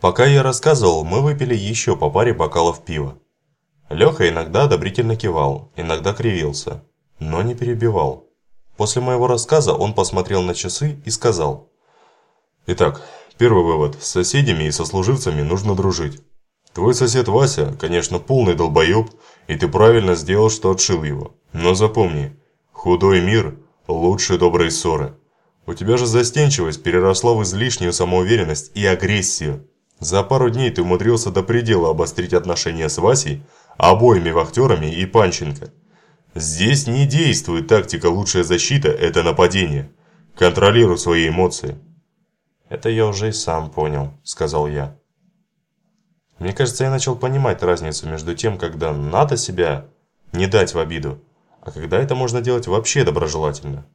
Пока я рассказывал, мы выпили еще по паре бокалов пива. Леха иногда одобрительно кивал, иногда кривился, но не перебивал. После моего рассказа он посмотрел на часы и сказал. «Итак, первый вывод. С соседями и сослуживцами нужно дружить. Твой сосед Вася, конечно, полный долбоеб, и ты правильно сделал, что отшил его. Но запомни, худой мир лучше доброй ссоры. У тебя же застенчивость переросла в излишнюю самоуверенность и агрессию. За пару дней ты умудрился до предела обострить отношения с Васей, обоими вахтерами и Панченко. Здесь не действует тактика «лучшая защита – это нападение». Контролируй свои эмоции. «Это я уже и сам понял», – сказал я. Мне кажется, я начал понимать разницу между тем, когда надо себя не дать в обиду, а когда это можно делать вообще доброжелательно.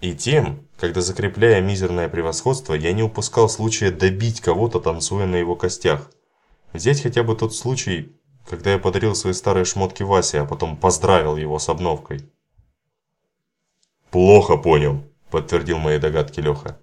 И тем, когда закрепляя мизерное превосходство, я не упускал случая добить кого-то, танцуя на его костях. Взять хотя бы тот случай, когда я подарил свои старые шмотки Васе, а потом поздравил его с обновкой. «Плохо понял», – подтвердил мои догадки Леха.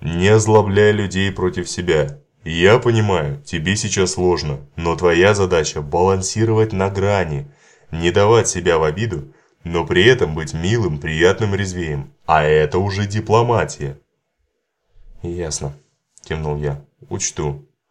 «Не озлобляй людей против себя. Я понимаю, тебе сейчас сложно, но твоя задача – балансировать на грани, не давать себя в обиду но при этом быть милым, приятным резвеем. А это уже дипломатия. Ясно, кивнул я. Учту.